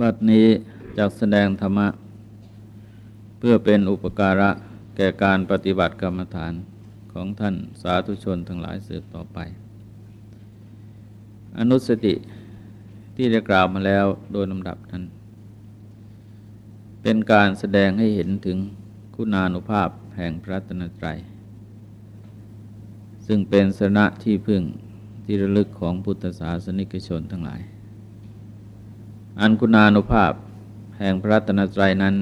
บัดนี้จากแสดงธรรมะ เพื่อเป็นอุปการะแก่การปฏิบัติกรรมฐานของท่านสาธุชนทั้งหลายสืบต่อไป อนุสติที่ได้กล่าวมาแล้วโดยลำดับนั้น เป็นการแสดงให้เห็นถึงคุณานุภาพแห่งพระตนตรัย ซึ่งเป็นสนะที่พึ่งที่ระลึกของพุทธศาสนิกชนทั้งหลาย อันคุณานุภาพแห่งพระตนตรัยนั้น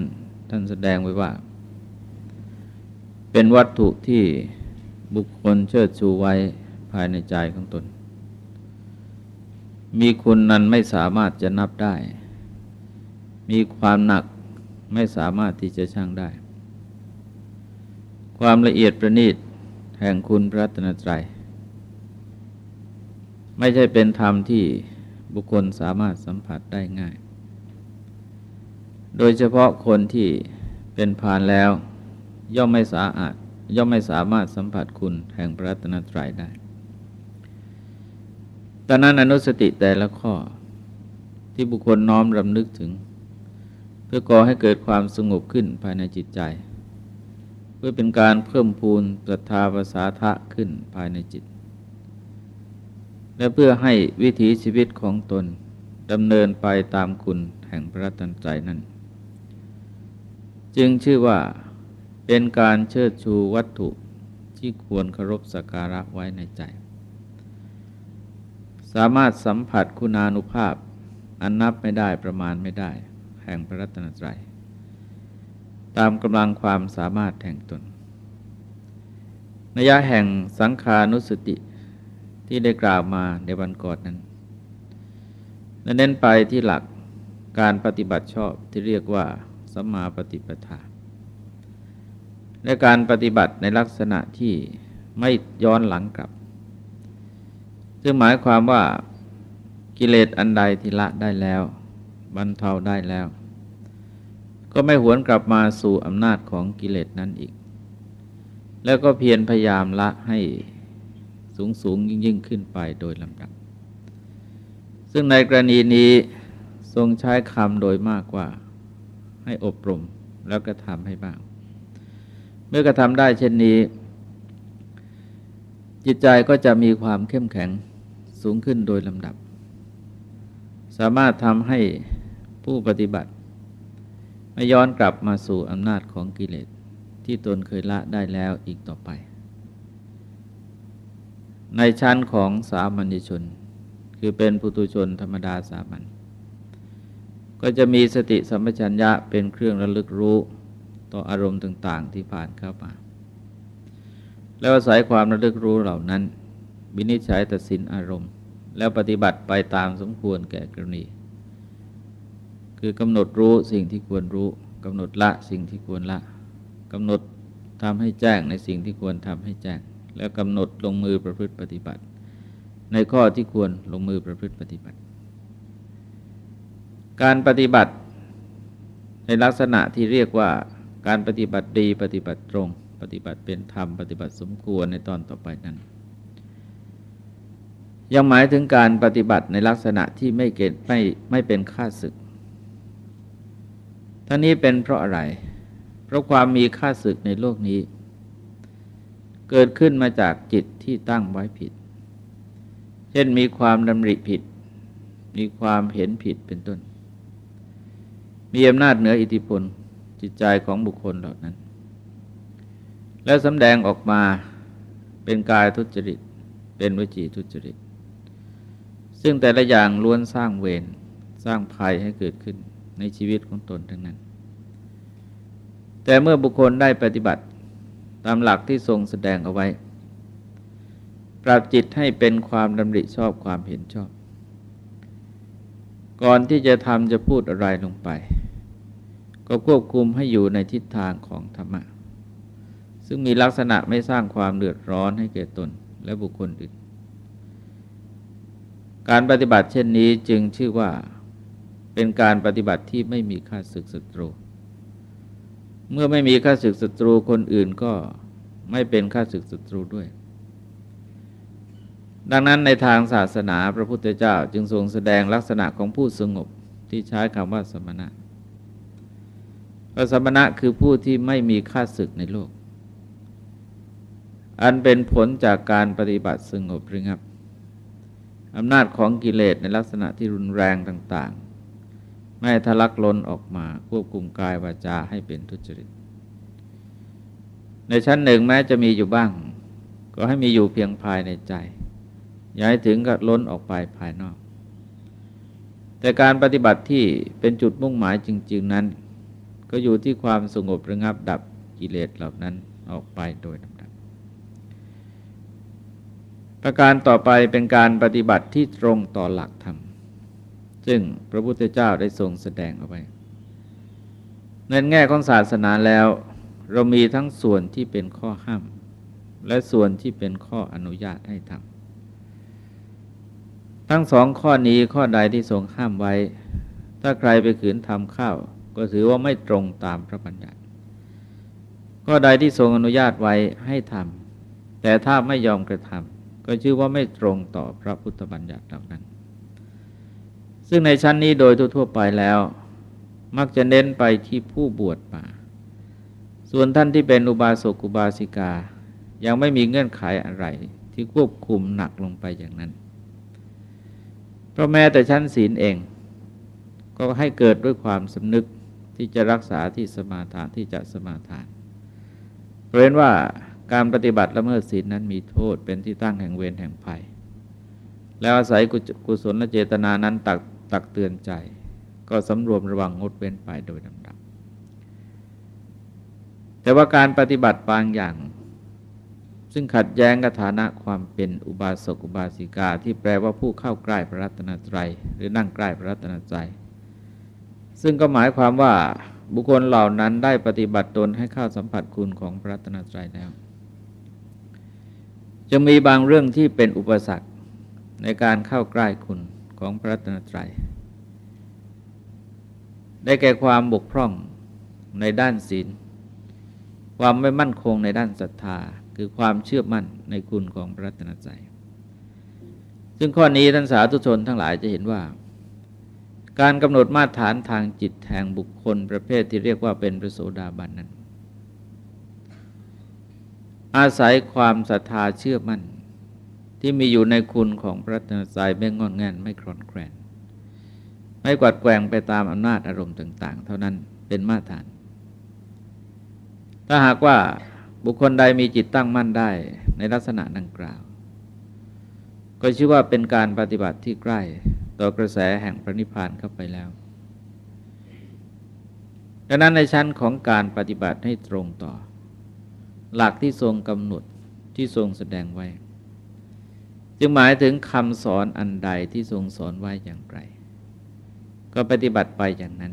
ท่านแสดงไว้ว่า เป็นวัตถุที่บุคคลเชิดชูไว้ภายในใจของตน มีคุณนั้นไม่สามารถจะนับได้ มีความหนักไม่สามารถที่จะชั่งได้ ความละเอียดประณีตแห่งคุณพระตนตรัย ไม่ใช่เป็นธรรมที่ บุคคลสามารถสัมผัสได้ง่าย โดยเฉพาะคนที่เป็นพานแล้ว ย่อมไม่สาอาดย่อมไม่สามารถสัมผัสคุณแห่งพระตนตรัยได้ตอนนั้นอนุสติแต่ละข้อที่บุคคลน้อมรำลึกถึง เพื่อก่อให้เกิดความสงบขึ้นภายในจิตใจ เพื่อเป็นการเพิ่มพูนศรัทธาภาษาทะขึ้นภายในจิต และเพื่อให้วิถีชีวิตของตนดำเนินไปตามคุณแห่งพระตันใจนั้น จึงชื่อว่าเป็นการเชิดชูวัตถุที่ควรเคารพสักการะไว้ในใจ สามารถสัมผัสคุณานุภาพ อันนับไม่ได้ประมาณไม่ได้ แห่งพระรัตนตรัย ตามกำลังความสามารถแห่งตนนัยะแห่งสังขานุสติ ที่ได้กล่าวมาในวันก่อนนั้นและเน้นไปที่หลักการปฏิบัติชอบที่เรียกว่าสัมมาปฏิปทาและการปฏิบัติในลักษณะที่ไม่ย้อนหลังกลับ ซึ่งหมายความว่ากิเลสอันใดที่ละได้แล้วบรรเทาได้แล้ว ก็ไม่หวนกลับมาสู่อำนาจของกิเลสนั้นอีก แล้วก็เพียรพยายามละให้ สูงสูงยิ่งยิ่งขึ้นไปโดยลำดับ ซึ่งในกรณีนี้ทรงใช้คำโดยมากว่า ให้อบรมแล้วก็ทำให้บ้าง เมื่อกระทำได้เช่นนี้ จิตใจก็จะมีความเข้มแข็งสูงขึ้นโดยลำดับ สามารถทำให้ผู้ปฏิบัติ ไม่ย้อนกลับมาสู่อำนาจของกิเลสที่ตนเคยละได้แล้วอีกต่อไป ในชั้นของสามัญชน คือเป็นปุตุชนธรรมดาสามัญก็จะมีสติสัมปชัญญะเป็นเครื่องระลึกรู้ต่ออารมณ์ต่างๆ ที่ผ่านเข้ามา แล้วอาศัยความระลึกรู้เหล่านั้นวินิจฉัยตัดสินอารมณ์ แล้วปฏิบัติไปตามสมควรแก่กรณี คือกำหนดรู้สิ่งที่ควรรู้กำหนดละสิ่งที่ควรละกำหนดทำให้แจ้งในสิ่งที่ควรทำให้แจ้ง แล้วกำหนดลงมือประพฤติปฏิบัติ ในข้อที่ควรลงมือประพฤติปฏิบัติ การปฏิบัติในลักษณะที่เรียกว่าการปฏิบัติดีปฏิบัติตรง ปฏิบัติเป็นธรรมปฏิบัติสมควรในตอนต่อไปนั้น ยังหมายถึงการปฏิบัติในลักษณะที่ไม่เกณฑ์ไม่ไม่เป็นค่าศึกท่านี้เป็นเพราะอะไร เพราะความมีค่าศึกในโลกนี้ เกิดขึ้นมาจากจิตที่ตั้งไว้ผิด เช่นมีความดำริผิด มีความเห็นผิดเป็นต้น มีอำนาจเหนืออิทธิพลจิตใจของบุคคลเหล่านั้น แล้วสำแดงออกมาเป็นกายทุจริต เป็นวิจีทุจริต ซึ่งแต่ละอย่างล้วนสร้างเวรสร้างภัยให้เกิดขึ้นในชีวิตของตนทั้งนั้น แต่เมื่อบุคคลได้ปฏิบัติ ตามหลักที่ทรงแสดงเอาไว้ ปรับจิตให้เป็นความดำริชอบความเห็นชอบ ก่อนที่จะทำจะพูดอะไรลงไป ก็ควบคุมให้อยู่ในทิศทางของธรรมะ ซึ่งมีลักษณะไม่สร้างความเดือดร้อนให้แก่ตนและบุคคลอื่น การปฏิบัติเช่นนี้จึงชื่อว่าเป็นการปฏิบัติที่ไม่มีค่าศึกศัตรู เมื่อไม่มีค่าศึกศัตรูคนอื่นก็ไม่เป็นค่าศึกศัตรูด้วย ดังนั้นในทางศาสนาพระพุทธเจ้าจึงทรงแสดงลักษณะของผู้สงบที่ใช้คำว่าสมณะพระสมณะคือผู้ที่ไม่มีค่าศึกในโลก อันเป็นผลจากการปฏิบัติสงบระงับอำนาจของกิเลสในลักษณะที่รุนแรงต่าง ไม่ทะลักล้นออกมาควบคุมกายวาจาให้เป็นทุจริต ในชั้นหนึ่งแม้จะมีอยู่บ้าง ก็ให้มีอยู่เพียงภายในใจ อย่าให้ถึงกับล้นออกไปภายนอก แต่การปฏิบัติที่เป็นจุดมุ่งหมายจริง ๆนั้น ก็อยู่ที่ความสงบระงับดับกิเลสเหล่านั้นออกไปโดยลำดับ ประการต่อไปเป็นการปฏิบัติที่ตรงต่อหลักธรรม ซึ่งพระพุทธเจ้าได้ทรงแสดงเอาไว้ในแง่ของศาสนาแล้ว เรามีทั้งส่วนที่เป็นข้อห้าม และส่วนที่เป็นข้ออนุญาตให้ทำทั้งสองข้อนี้ข้อใดที่ทรงห้ามไว้ ถ้าใครไปขืนทำข้าว ก็ถือว่าไม่ตรงตามพระบัญญัติ ข้อใดที่ทรงอนุญาตไว้ให้ทำแต่ถ้าไม่ยอมกระทำก็ชื่อว่าไม่ตรงต่อพระพุทธบัญญัติเหล่านั้น ซึ่งในชั้นนี้โดยทั่วไปแล้ว มักจะเน้นไปที่ผู้บวชมา ส่วนท่านที่เป็นอุบาสกอุบาสิกา ยังไม่มีเงื่อนไขอะไรที่ควบคุมหนักลงไปอย่างนั้น เพราะแม้แต่ชั้นศีลเอง ก็ให้เกิดด้วยความสำนึกที่จะรักษาที่สมาทานที่จะสมาทานเพราะเห็นว่าการปฏิบัติละเมิดศีลนั้นมีโทษเป็นที่ตั้งแห่งเวรแห่งภัย แล้วอาศัยกุศลและเจตนานั้นตัก ตักเตือนใจ ก็สำรวมระวังงดเว้นไปโดยลำดับ แต่ว่าการปฏิบัติบางอย่าง ซึ่งขัดแย้งกับฐานะความเป็นอุบาสกอุบาสิกาที่แปลว่าผู้เข้าใกล้พระรัตนตรัย หรือนั่งใกล้พระรัตนตรัย ซึ่งก็หมายความว่าบุคคลเหล่านั้นได้ปฏิบัติตนให้เข้าสัมผัสคุณของพระรัตนตรัยแล้วจะมีบางเรื่องที่เป็นอุปสรรคในการเข้าใกล้คุณ ของพระตนตรัย ได้แก่ความบกพร่องในด้านศีล ความไม่มั่นคงในด้านศรัทธา คือความเชื่อมั่นในคุณของพระตนตรัย ซึ่งข้อนี้ท่านสาธุชนทั้งหลายจะเห็นว่า การกำหนดมาตรฐานทางจิตแห่งบุคคลประเภทที่เรียกว่าเป็นพระโสดาบันนั้นอาศัยความศรัทธาเชื่อมั่น ที่มีอยู่ในคุณของพระตนตรัยไม่งอนแงนไม่คลอนแคลนไม่กวัดแกงไปตามอำนาจอารมณ์ต่าง ๆ เท่านั้นเป็นมาตรฐาน ถ้าหากว่าบุคคลใดมีจิตตั้งมั่นได้ในลักษณะดังกล่าว ก็ชื่อว่าเป็นการปฏิบัติที่ใกล้ต่อกระแสแห่งพระนิพพานเข้าไปแล้วดังนั้นในชั้นของการปฏิบัติให้ตรงต่อ หลักที่ทรงกำหนดที่ทรงแสดงไว้ จึงหมายถึงคำสอนอันใดที่ทรงสอนไว้อย่างไร ก็ปฏิบัติไปอย่างนั้น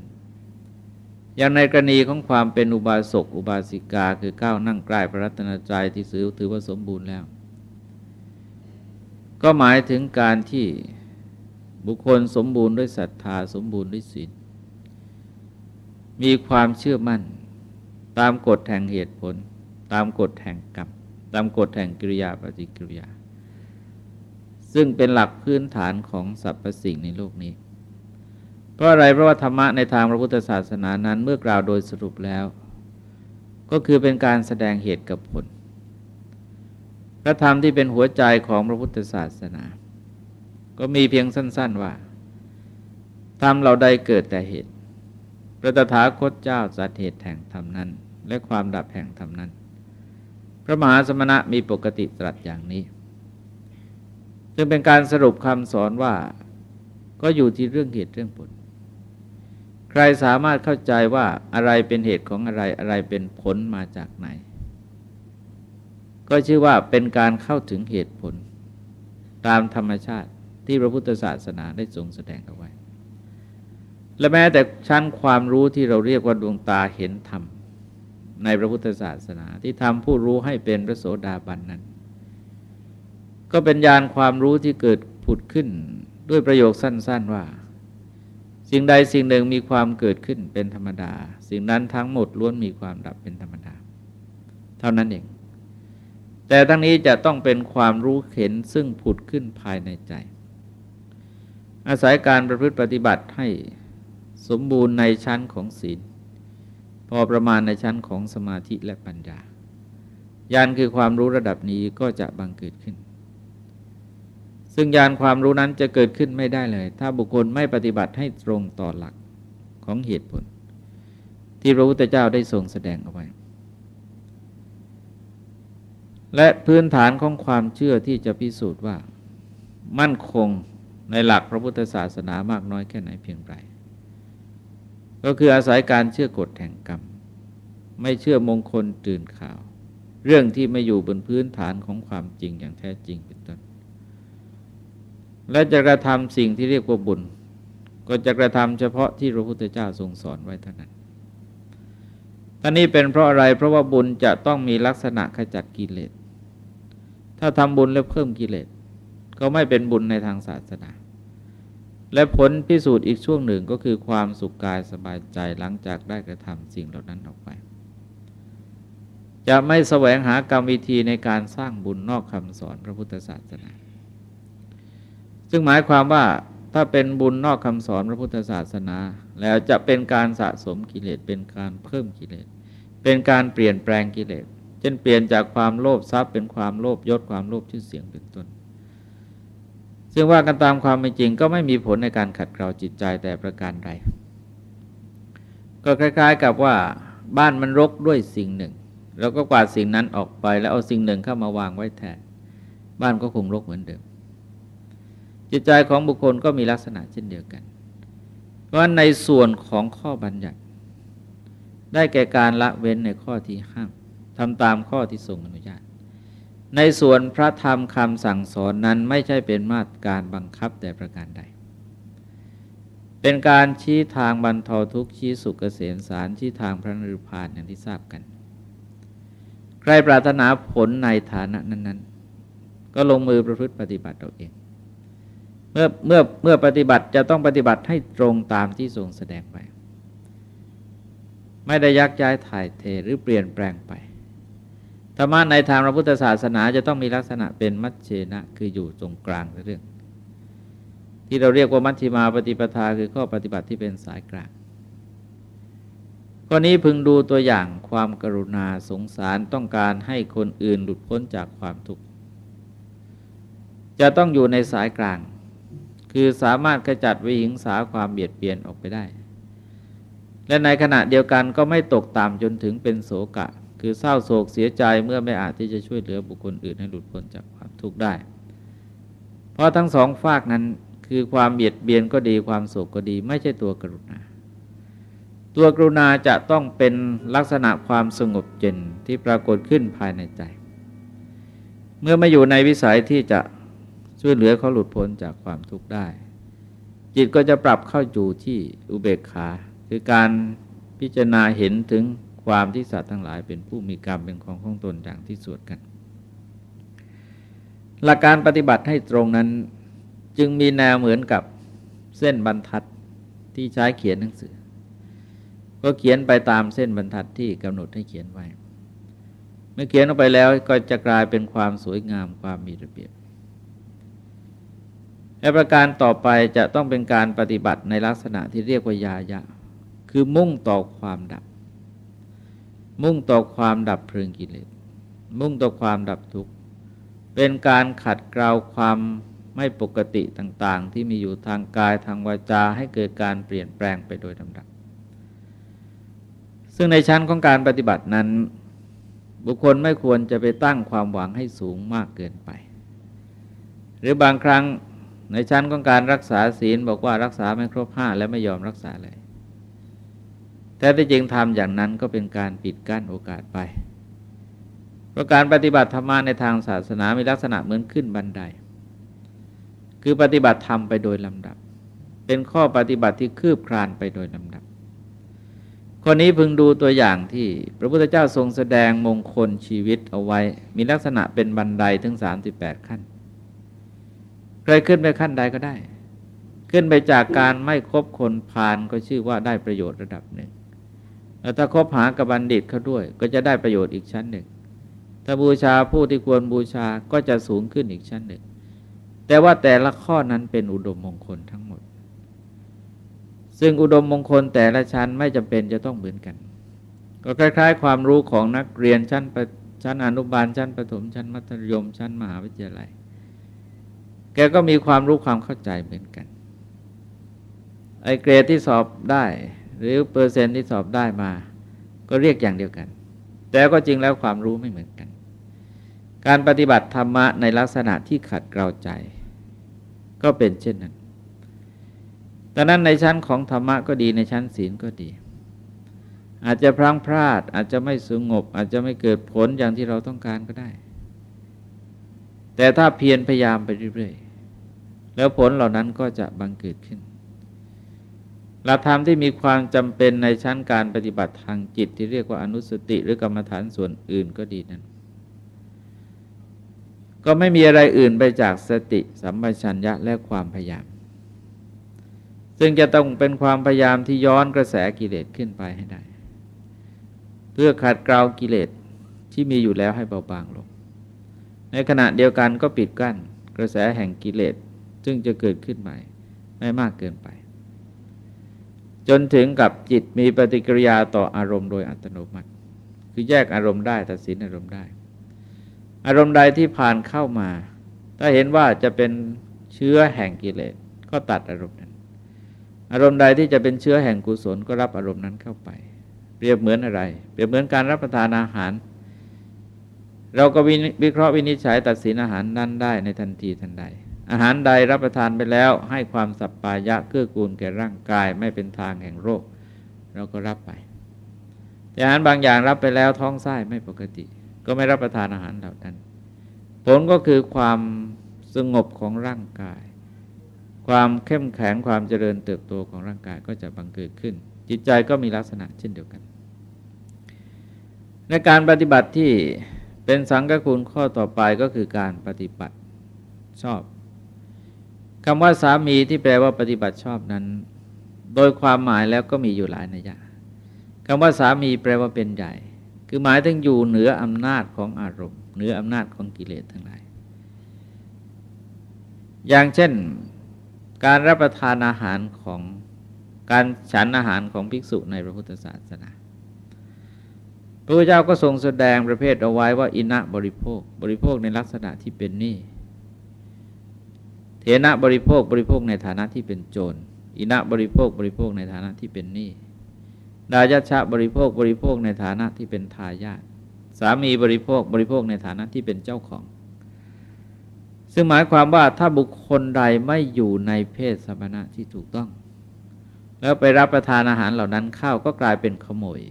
อย่างในกรณีของความเป็นอุบาสกอุบาสิกาคือก้าวนั่งใกล้พระรัตนตรัยที่สือถือว่าสมบูรณ์แล้ว ก็หมายถึงการที่บุคคลสมบูรณ์ด้วยศรัทธาสมบูรณ์ด้วยศีลมีความเชื่อมั่น ตามกฎแห่งเหตุผล ตามกฎแห่งกรรม ตามกฎแห่งกิริยาปฏิกิริยา ซึ่งเป็นหลักพื้นฐานของสรรพสิ่งในโลกนี้ เพราะอะไรเพราะว่าธรรมะในทางพระพุทธศาสนานั้นเมื่อกล่าวโดยสรุปแล้ว ก็คือเป็นการแสดงเหตุกับผล พระธรรมที่เป็นหัวใจของพระพุทธศาสนา ก็มีเพียงสั้น ๆว่าธรรมเราได้เกิดแต่เหตุ พระตถาคตเจ้าสัตเหตุแห่งธรรมนั้น และความดับแห่งธรรมนั้น พระมหาสมณะมีปกติตรัสอย่างนี้ จึงเป็นการสรุปคำสอนว่า ก็อยู่ที่เรื่องเหตุเรื่องผล ใครสามารถเข้าใจว่าอะไรเป็นเหตุของอะไรอะไรเป็นผลมาจากไหน ก็ชื่อว่าเป็นการเข้าถึงเหตุผล ตามธรรมชาติที่พระพุทธศาสนาได้ทรงแสดงเอาไว้ และแม้แต่ชั้นความรู้ที่เราเรียกว่าดวงตาเห็นธรรมในพระพุทธศาสนาที่ทำผู้รู้ให้เป็นพระโสดาบันนั้น ก็เป็นญาณความรู้ที่เกิดผุดขึ้น ด้วยประโยคสั้น ๆว่า สิ่งใดสิ่งหนึ่งมีความเกิดขึ้นเป็นธรรมดา สิ่งนั้นทั้งหมดล้วนมีความดับเป็นธรรมดา เท่านั้นเอง แต่ทั้งนี้จะต้องเป็นความรู้เห็นซึ่งผุดขึ้นภายในใจ อาศัยการประพฤติปฏิบัติให้สมบูรณ์ในชั้นของศีล พอประมาณในชั้นของสมาธิและปัญญาญาณคือความรู้ระดับนี้ก็จะบังเกิดขึ้น ซึ่งญาณความรู้นั้นจะเกิดขึ้นไม่ได้เลย ถ้าบุคคลไม่ปฏิบัติให้ตรงต่อหลักของเหตุผล ที่พระพุทธเจ้าได้ทรงแสดงเอาไว้ และพื้นฐานของความเชื่อที่จะพิสูจน์ว่า มั่นคงในหลักพระพุทธศาสนามากน้อยแค่ไหนเพียงไรก็คืออาศัยการเชื่อกฎแห่งกรรม ไม่เชื่อมงคลตื่นข่าว เรื่องที่ไม่อยู่บนพื้นฐานของความจริงอย่างแท้จริงเป็นต้น และจะกระทำสิ่งที่เรียกว่าบุญ ก็จะกระทำเฉพาะที่พระพุทธเจ้าทรงสอนไว้เท่านั้นท่านี้เป็นเพราะอะไร เพราะว่าบุญจะต้องมีลักษณะขจัดกิเลส ถ้าทำบุญแล้วเพิ่มกิเลส ก็ไม่เป็นบุญในทางศาสนา และผลพิสูจน์อีกช่วงหนึ่งก็คือความสุขกายสบายใจหลังจากได้กระทำสิ่งเหล่านั้นออกไป จะไม่แสวงหากรรมวิธีในการสร้างบุญนอกคำสอนพระพุทธศาสนา ซึ่งหมายความว่าถ้าเป็นบุญนอกคำสอนพระพุทธศาสนา แล้วจะเป็นการสะสมกิเลสเป็นการเพิ่มกิเลส เป็นการเปลี่ยนแปลงกิเลสเช่นเปลี่ยนจากความโลภทรัพย์เป็นความโลภยศความโลภชื่อเสียงเป็นต้น ซึ่งว่ากันตามความเป็นจริงก็ไม่มีผลในการขัดเกลาจิตใจแต่ประการใด ก็คล้าย ๆ กับว่าบ้านมันรกด้วยสิ่งหนึ่งเราก็กวาดสิ่งนั้นออกไปแล้วเอาสิ่งหนึ่งเข้ามาวางไว้แทนบ้านก็คงรกเหมือนเดิม จิตใจของบุคคลก็มีลักษณะเช่นเดียวกัน เพราะในส่วนของข้อบัญญัติ ได้แก่การละเว้นในข้อที่ห้ามทำตามข้อที่ทรงอนุญาต ในส่วนพระธรรมคำสั่งสอนนั้นไม่ใช่เป็นมาตรการบังคับแต่ประการใด เป็นการชี้ทางบรรเทาทุกข์ชี้สุขเกษมสารชี้ทางพระนรุพานอย่างที่ทราบกัน ใครปรารถนาผลในฐานะนั้น ๆ ก็ลงมือประพฤติปฏิบัติเอาเอง เมื่อเมื่อเมื่อปฏิบัติจะต้องปฏิบัติให้ตรงตามที่ทรงแสดงไป ไม่ได้ยักย้ายถ่ายเทหรือเปลี่ยนแปลงไปธรรมะในทางพระพุทธศาสนาจะต้องมีลักษณะเป็นมัชเชนะคืออยู่ตรงกลางเรื่อง ที่เราเรียกว่ามัชฌิมาปฏิปทาคือข้อปฏิบัติที่เป็นสายกลางข้อนี้พึงดูตัวอย่างความกรุณาสงสารต้องการให้คนอื่นหลุดพ้นจากความทุกข์จะต้องอยู่ในสายกลาง คือสามารถขจัดวิหิงสาความเบียดเบียนออกไปได้ และในขณะเดียวกันก็ไม่ตกต่ำจนถึงเป็นโศกะ คือเศร้าโศกเสียใจเมื่อไม่อาจที่จะช่วยเหลือบุคคลอื่นให้หลุดพ้นจากความทุกข์ได้ เพราะทั้งสองฝากนั้นคือความเบียดเบียนก็ดีความโศกก็ดี ไม่ใช่ตัวกรุณา ตัวกรุณาจะต้องเป็นลักษณะความสงบเย็นที่ปรากฏขึ้นภายในใจ เมื่อไมาอยู่ในวิสัยที่จะ ช่วยเหลือเขาหลุดพ้นจากความทุกข์ได้ จิตก็จะปรับเข้าอยู่ที่อุเบกขา คือการพิจารณาเห็นถึงความที่สัตว์ทั้งหลายเป็นผู้มีกรรมเป็นของของตนอย่างที่สวดกัน หลักการปฏิบัติให้ตรงนั้นจึงมีแนวเหมือนกับเส้นบรรทัดที่ใช้เขียนหนังสือ ก็เขียนไปตามเส้นบรรทัดที่กำหนดให้เขียนไว้ เมื่อเขียนออกไปแล้วก็จะกลายเป็นความสวยงามความมีระเบียบ และประการต่อไปจะต้องเป็นการปฏิบัติในลักษณะที่เรียกว่ายายะ คือมุ่งต่อความดับ มุ่งต่อความดับเพลิงกิเลส มุ่งต่อความดับทุกข์ เป็นการขัดเกลาความไม่ปกติต่างๆ ที่มีอยู่ทางกายทางวาจาให้เกิดการเปลี่ยนแปลงไปโดยลำดับ ซึ่งในชั้นของการปฏิบัตินั้น บุคคลไม่ควรจะไปตั้งความหวังให้สูงมากเกินไป หรือบางครั้ง ในชั้นของการรักษาศีลบอกว่ารักษาไม่ครบห้าและไม่ยอมรักษาเลย แต่ที่จริงทำอย่างนั้นก็เป็นการปิดกั้นโอกาสไป เพราะการปฏิบัติธรรมในทางศาสนามีลักษณะเหมือนขึ้นบันได คือปฏิบัติธรรมไปโดยลำดับ เป็นข้อปฏิบัติที่คืบคลานไปโดยลำดับคนนี้พึงดูตัวอย่างที่พระพุทธเจ้าทรงแสดงมงคลชีวิตเอาไว้ มีลักษณะเป็นบันไดถึง 38 ขั้น ใครขึ้นไปขั้นใดก็ได้ ขึ้นไปจากการไม่คบคนพาลก็ชื่อว่าได้ประโยชน์ระดับหนึ่งถ้าคบหากับบัณฑิตเขาด้วย ก็จะได้ประโยชน์อีกชั้นหนึ่ง ถ้าบูชาผู้ที่ควรบูชาก็จะสูงขึ้นอีกชั้นหนึ่ง แต่ว่าแต่ละข้อนั้นเป็นอุดมมงคลทั้งหมด ซึ่งอุดมมงคลแต่ละชั้นไม่จำเป็นจะต้องเหมือนกัน ก็คล้าย ๆ ความรู้ของนักเรียนชั้นชั้นอนุบาลชั้นประถมชั้นมัธยมชั้นมหาวิทยาลัย แกก็มีความรู้ความเข้าใจเหมือนกัน ไอเกรดที่สอบได้ หรือเปอร์เซ็นต์ที่สอบได้มา ก็เรียกอย่างเดียวกัน แต่ก็จริงแล้วความรู้ไม่เหมือนกัน การปฏิบัติธรรมะในลักษณะที่ขัดเกลาใจ ก็เป็นเช่นนั้นดังนั้นในชั้นของธรรมะก็ดีในชั้นศีลก็ดี อาจจะพลังพลาด อาจจะไม่สงบ อาจจะไม่เกิดผลอย่างที่เราต้องการก็ได้ แต่ถ้าเพียรพยายามไปเรื่อยๆ แล้วผลเหล่านั้นก็จะบังเกิดขึ้น หลักธรรมที่มีความจำเป็นในชั้นการปฏิบัติทางจิตที่เรียกว่าอนุสติหรือกรรมฐานส่วนอื่นก็ดีนั้น ก็ไม่มีอะไรอื่นไปจากสติสัมปชัญญะและความพยายาม ซึ่งจะต้องเป็นความพยายามที่ย้อนกระแสกิเลสขึ้นไปให้ได้ เพื่อขัดเกลากิเลสที่มีอยู่แล้วให้เบาบางลง ในขณะเดียวกันก็ปิดกั้นกระแสแห่งกิเลส ซึ่งจะเกิดขึ้นใหม่ ไม่มากเกินไป จนถึงกับจิตมีปฏิกิริยาต่ออารมณ์โดยอัตโนมัติ คือแยกอารมณ์ได้ตัดสินอารมณ์ได้ อารมณ์ใดที่ผ่านเข้ามา ถ้าเห็นว่าจะเป็นเชื้อแห่งกิเลสก็ตัดอารมณ์นั้น อารมณ์ใดที่จะเป็นเชื้อแห่งกุศลก็รับอารมณ์นั้นเข้าไป เปรียบเหมือนอะไร เปรียบเหมือนการรับประทานอาหารเราก็วิเคราะห์วินิจฉัยตัดสินอาหารนั้นได้ในทันทีทันใด อาหารใดรับประทานไปแล้วให้ความสัปปายะเกื้อกูลแก่ร่างกายไม่เป็นทางแห่งโรค เราก็รับไป แต่อาหารบางอย่างรับไปแล้วท้องไส้ไม่ปกติ ก็ไม่รับประทานอาหารเหล่านั้น ผลก็คือความสงบของร่างกาย ความเข้มแข็งความเจริญเติบโตของร่างกายก็จะบังเกิดขึ้น จิตใจก็มีลักษณะเช่นเดียวกัน ในการปฏิบัติที่เป็นสังฆคุณข้อต่อไปก็คือการปฏิบัติชอบ คำว่าสามีที่แปลว่าปฏิบัติชอบนั้น โดยความหมายแล้วก็มีอยู่หลายนัยยะคำว่าสามีแปลว่าเป็นใหญ่ คือหมายถึงอยู่เหนืออำนาจของอารมณ์เหนืออำนาจของกิเลสทั้งหลาย อย่างเช่นการรับประทานอาหารของการฉันอาหารของภิกษุในพระพุทธศาสนาพระพุทธเจ้าก็ทรงแสดงประเภทเอาไว้ว่าอินะบริโภค บริโภคในลักษณะที่เป็นนี่ เนะบริโภคบริโภคในฐานะที่เป็นโจรอินะบริโภคบริโภคในฐานะที่เป็นหนี้ดายชะบริโภคบริโภคในฐานะที่เป็นทายาทสามีบริโภคบริโภคในฐานะที่เป็นเจ้าของ ซึ่งหมายความว่าถ้าบุคคลใดไม่อยู่ในเพศสมณะที่ถูกต้อง แล้วไปรับประทานอาหารเหล่านั้นเข้าก็กลายเป็นขโมย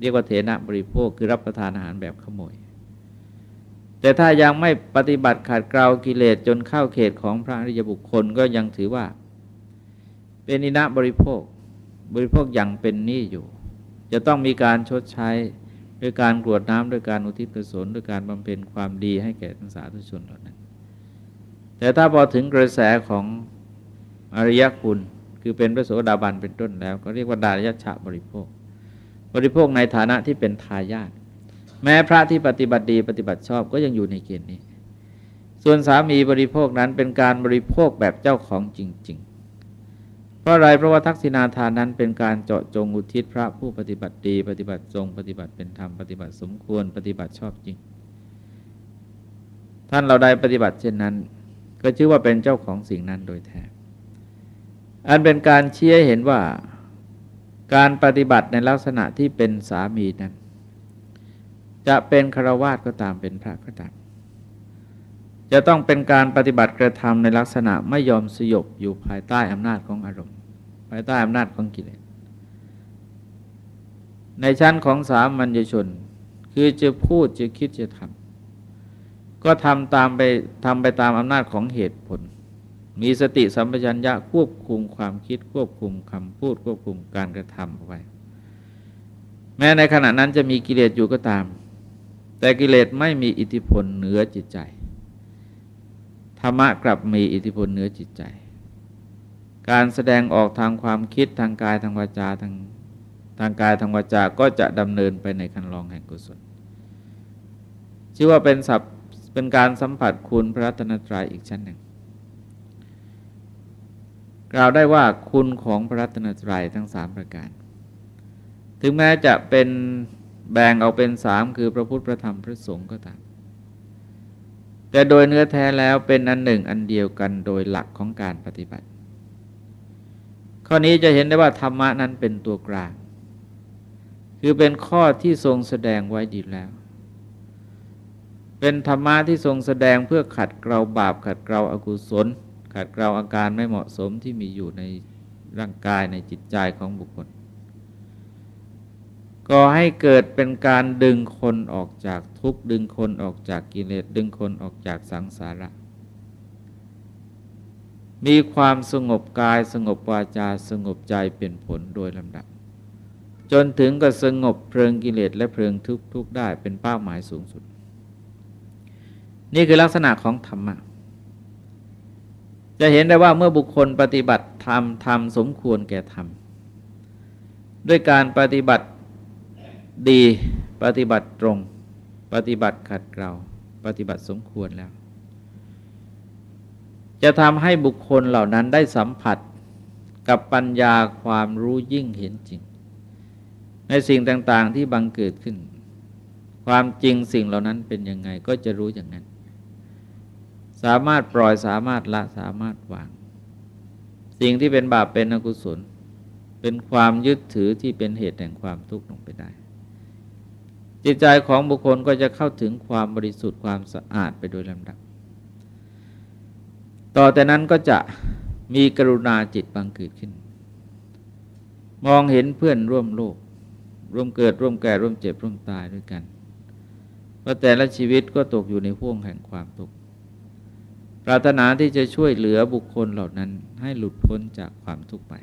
เรียกว่าเถนะบริโภคคือรับประทานอาหารแบบขโมย แต่ถ้ายังไม่ปฏิบัติขัดเกลากิเลสจนเข้าเขตของพระอริยบุคคลก็ยังถือว่า เป็นนินะบริโภค บริโภคอย่างเป็นหนี้อยู่ จะต้องมีการชดใช้ด้วยการกรวดน้ำด้วยการอุทิศกุศลด้วยการบำเพ็ญความดีให้แก่ทั้งสาธุชนเหล่านั้น แต่ถ้าพอถึงกระแสของอริยคุณ คือเป็นพระโสดาบันเป็นต้นแล้ว ก็เรียกว่าดารยชะบริโภค บริโภคในฐานะที่เป็นทายาท แม้พระที่ปฏิบัติดีปฏิบัติชอบก็ยังอยู่ในเกณฑ์นี้ ส่วนสามีบริโภคนั้นเป็นการบริโภคแบบเจ้าของจริง ๆ เพราะอะไรเพราะว่าทักษิณาทานนั้นเป็นการเจาะจงอุทิศพระผู้ปฏิบัติดี ปฏิบัติทรงปฏิบัติเป็นธรรมปฏิบัติสมควรปฏิบัติชอบจริง ท่านเราได้ปฏิบัติเช่นนั้น ก็ชื่อว่าเป็นเจ้าของสิ่งนั้นโดยแท้อันเป็นการเชี้เห็นว่าการปฏิบัติในลักษณะที่เป็นสามีนั้น จะเป็นคารวาสก็ตามเป็นพระก็ตาม จะต้องเป็นการปฏิบัติกระทำในลักษณะไม่ยอมสยบอยู่ภายใต้อำนาจของอารมณ์ ภายใต้อำนาจของกิเลสในชั้นของสามัญชน คือจะพูดจะคิดจะทำก็ทำตามไปทำไปตามอำนาจของเหตุผล มีสติสัมปชัญญะควบคุมความคิดควบคุมคำพูดควบคุมการกระทำเอาไว้ แม้ในขณะนั้นจะมีกิเลสอยู่ก็ตาม แต่กิเลสไม่มีอิทธิพลเหนือจิตใจ ธรรมะกลับมีอิทธิพลเหนือจิตใจ การแสดงออกทางความคิดทางกายทางวาจาทางทางกายทางวาจาก็จะดำเนินไปในคันลองแห่งกุศล ชื่อว่าเป็นสับเป็นการสัมผัสคุณพระรัตนตรัยอีกชั้นหนึ่ง กล่าวได้ว่าคุณของพระรัตนตรัยทั้งสามประการ ถึงแม้จะเป็น แบ่งออกเป็นสามคือพระพุทธพระธรรมพระสงฆ์ก็ตาม แต่โดยเนื้อแท้แล้วเป็นอันหนึ่งอันเดียวกันโดยหลักของการปฏิบัติ ข้อนี้จะเห็นได้ว่าธรรมะนั้นเป็นตัวกลาง คือเป็นข้อที่ทรงแสดงไว้ดีแล้ว เป็นธรรมะที่ทรงแสดงเพื่อขัดเกลาบาป ขัดเกลาอากุศล ขัดเกลาอาการไม่เหมาะสมที่มีอยู่ในร่างกายในจิตใจของบุคคล ก็ให้เกิดเป็นการดึงคนออกจากทุกข์ดึงคนออกจากกิเลสดึงคนออกจากสังสาระ มีความสงบกายสงบวาจาสงบใจเป็นผลโดยลำดับ จนถึงก็สงบเพลิงกิเลสและเพลิงทุกทุกได้เป็นเป้าหมายสูงสุด นี่คือลักษณะของธรรมะจะเห็นได้ว่าเมื่อบุคคลปฏิบัติธรรมธรรมสมควรแก่ธรรมด้วยการปฏิบัติ ดีปฏิบัติตรง ปฏิบัติขัดเกลาปฏิบัติสมควรแล้ว จะทำให้บุคคลเหล่านั้นได้สัมผัสกับปัญญาความรู้ยิ่งเห็นจริง ในสิ่งต่างๆที่บังเกิดขึ้น ความจริงสิ่งเหล่านั้นเป็นยังไงก็จะรู้อย่างนั้น สามารถปล่อยสามารถละสามารถวาง สิ่งที่เป็นบาปเป็นอกุศล เป็นความยึดถือที่เป็นเหตุแห่งความทุกข์ลงไปได้ จิตใจของบุคคลก็จะเข้าถึงความบริสุทธิ์ความสะอาดไปโดยลำดับ ต่อแต่นั้นก็จะมีกรุณาจิตบังเกิดขึ้น มองเห็นเพื่อนร่วมโลก ร่วมเกิดร่วมแก่ร่วมเจ็บร่วมตายด้วยกันว่าแต่ละชีวิตก็ตกอยู่ในห่วงแห่งความทุกข์ปรารถนาที่จะช่วยเหลือบุคคลเหล่านั้นให้หลุดพ้นจากความทุกข์ไป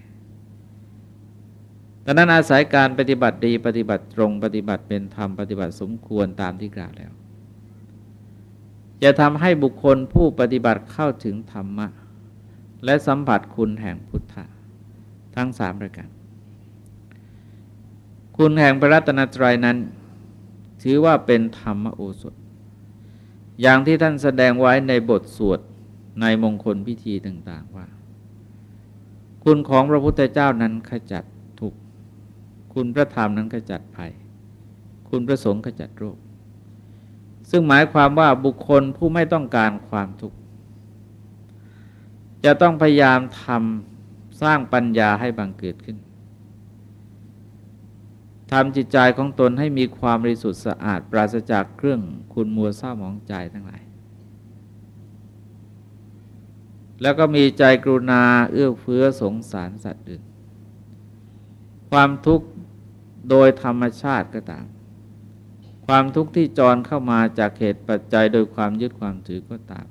ดังนั้นอาศัยการปฏิบัติดีปฏิบัติตรงปฏิบัติเป็นธรรมปฏิบัติสมควรตามที่กล่าวแล้วจะทำให้บุคคลผู้ปฏิบัติเข้าถึงธรรมะ และสัมผัสคุณแห่งพุทธะทั้งสามประการคุณแห่งพระรัตนตรัยนั้น ถือว่าเป็นธรรมโอสถ อย่างที่ท่านแสดงไว้ในบทสวดในมงคลพิธีต่าง ๆว่า คุณของพระพุทธเจ้านั้นขจัด คุณพระธรรมนั้นขจัดภัย คุณพระสงฆ์ขจัดโรค ซึ่งหมายความว่าบุคคลผู้ไม่ต้องการความทุกข์จะต้องพยายามทำสร้างปัญญาให้บังเกิดขึ้นทำจิตใจของตนให้มีความบริสุทธิ์สะอาด ปราศจากเครื่องคุณมัวเศร้าหมองใจทั้งหลาย แล้วก็มีใจกรุณาเอื้อเฟื้อสงสารสัตว์อื่น ความทุกข์ โดยธรรมชาติก็ตาม ความทุกข์ที่จรเข้ามาจากเหตุปัจจัยโดยความยึดความถือก็ตาม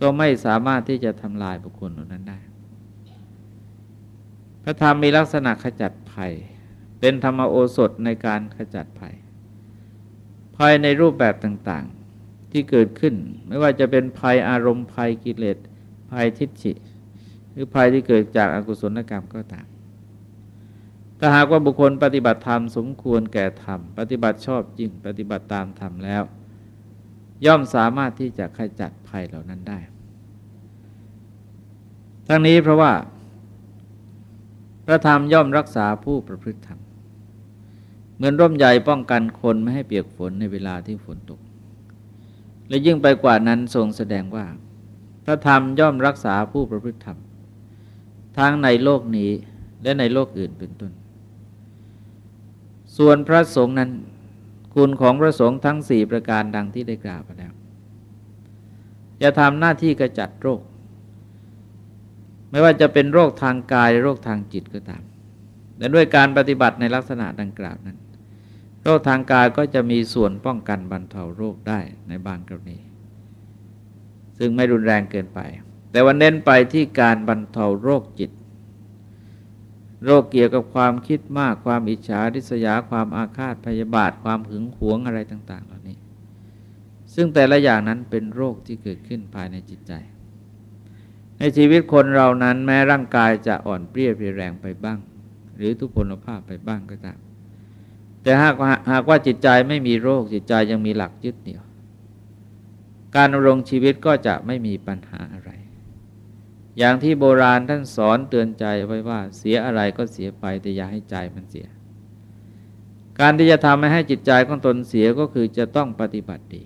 ก็ไม่สามารถที่จะทำลายบุคคลเหล่านั้นได้ พระธรรมมีลักษณะขจัดภัย เป็นธรรมโอสถในการขจัดภัย ภัยในรูปแบบต่างๆที่เกิดขึ้น ไม่ว่าจะเป็นภัยอารมณ์ภัยกิเลสภัยทิฏฐิหรือภัยที่เกิดจากอากุศลกรรมก็ตาม ถ้าหากว่าบุคคลปฏิบัติธรรมสมควรแก่ธรรม ปฏิบัติชอบจริงปฏิบัติตามธรรมแล้ว ย่อมสามารถที่จะขจัดภัยเหล่านั้นได้ ทั้งนี้เพราะว่า พระธรรมย่อมรักษาผู้ประพฤติธรรม เหมือนร่มใหญ่ป้องกันคนไม่ให้เปียกฝนในเวลาที่ฝนตก และยิ่งไปกว่านั้นทรงแสดงว่า พระธรรมย่อมรักษาผู้ประพฤติธรรมทั้งในโลกนี้และในโลกอื่นเป็นต้น ส่วนพระสงฆ์นั้น คุณของพระสงฆ์ทั้งสี่ประการดังที่ได้กล่าวไปแล้ว จะทำหน้าที่กระจัดโรค ไม่ว่าจะเป็นโรคทางกายโรคทางจิตก็ตาม และด้วยการปฏิบัติในลักษณะดังกล่าวนั้น โรคทางกายก็จะมีส่วนป้องกันบรรเทาโรคได้ในบางกรณี ซึ่งไม่รุนแรงเกินไป แต่วันเน้นไปที่การบรรเทาโรคจิต โรคเกี่ยวกับความคิดมากความอิจฉาริษยาความอาฆาตพยาบาทความหึงหวงอะไรต่าง ๆ เหล่านี้ ซึ่งแต่ละอย่างนั้นเป็นโรคที่เกิดขึ้นภายในจิตใจ ในชีวิตคนเรานั้นแม้ร่างกายจะอ่อนเปรี้ยเรียแรงไปบ้าง หรือทุพพลภาพไปบ้างก็ตามแต่หากหากว่าจิตใจไม่มีโรคจิตใจยังมีหลักยึดเหนี่ยว การดำรงชีวิตก็จะไม่มีปัญหาอะไร อย่างที่โบราณท่านสอนเตือนใจไว้ว่าเสียอะไรก็เสียไปแต่อย่าให้ใจมันเสีย การที่จะทำให้ใหจิตใจของตนเสียก็คือจะต้องปฏิบัติดี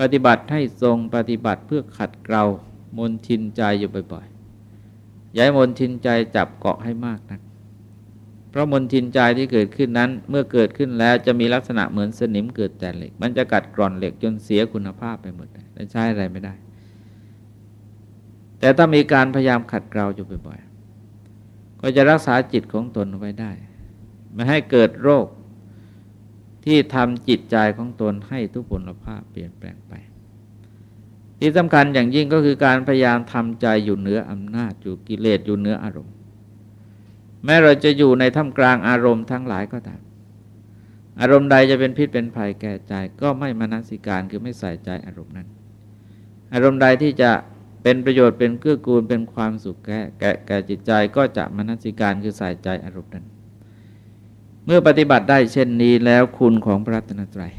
ปฏิบัติให้ทรงปฏิบัติเพื่อขัดเกลามนทินใจอยู่บ่อยๆย้ายมนทินใจจับเกาะให้มากนัก เพราะมนทินใจที่เกิดขึ้นนั้นเมื่อเกิดขึ้นแล้วจะมีลักษณะเหมือนสนิมเกิดแต่เหล็ก มันจะกัดกร่อนเหล็กจนเสียคุณภาพไปหมดเลยใช้อะไรไม่ได้ แต่ถ้ามีการพยายามขัดเกลาอยู่บ่อยๆ ก็จะรักษาจิตของตนไว้ได้ ไม่ให้เกิดโรคที่ทำจิตใจของตนให้ทุพพลภาพเปลี่ยนแปลงไป ที่สำคัญอย่างยิ่งก็คือการพยายามทำใจอยู่เหนืออำนาจอยู่กิเลสอยู่เหนืออารมณ์ แม้เราจะอยู่ในท่ามกลางอารมณ์ทั้งหลายก็ตามอารมณ์ใดจะเป็นพิษเป็นภัยแก่ใจ ก็ไม่มนสิการคือไม่ใส่ใจอารมณ์นั้น อารมณ์ใดที่จะ เป็นประโยชน์เป็นเกื้อกูลเป็นความสุขแก่แก่จิตใจก็จะมนสิการคือใส่ใจอารมณ์นั้น เมื่อปฏิบัติได้เช่นนี้แล้วคุณของพระรัตนตรัย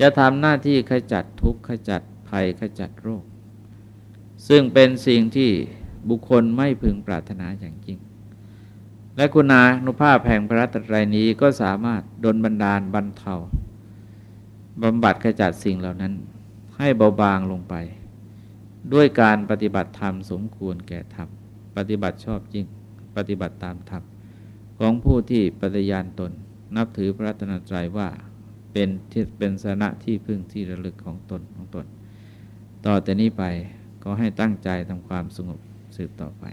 จะทำหน้าที่ขจัดทุกข์ขจัดภัยขจัดโรค ซึ่งเป็นสิ่งที่บุคคลไม่พึงปรารถนาอย่างจริง และคุณานุภาพแห่งพระรัตนตรัยนี้ก็สามารถดลบันดาลบรรเทาบำบัดขจัดสิ่งเหล่านั้น ให้เบาบางลงไป ด้วยการปฏิบัติธรรมสมควรแก่ธรรม ปฏิบัติชอบจริง ปฏิบัติตามธรรม ของผู้ที่ปฏิญาณตน นับถือพระรัตนตรัยว่าเป็นที่เป็นสนะที่พึ่งที่ระลึกของตนของตน ต่อแต่นี้ไปก็ให้ตั้งใจทำความสงบสืบต่อไป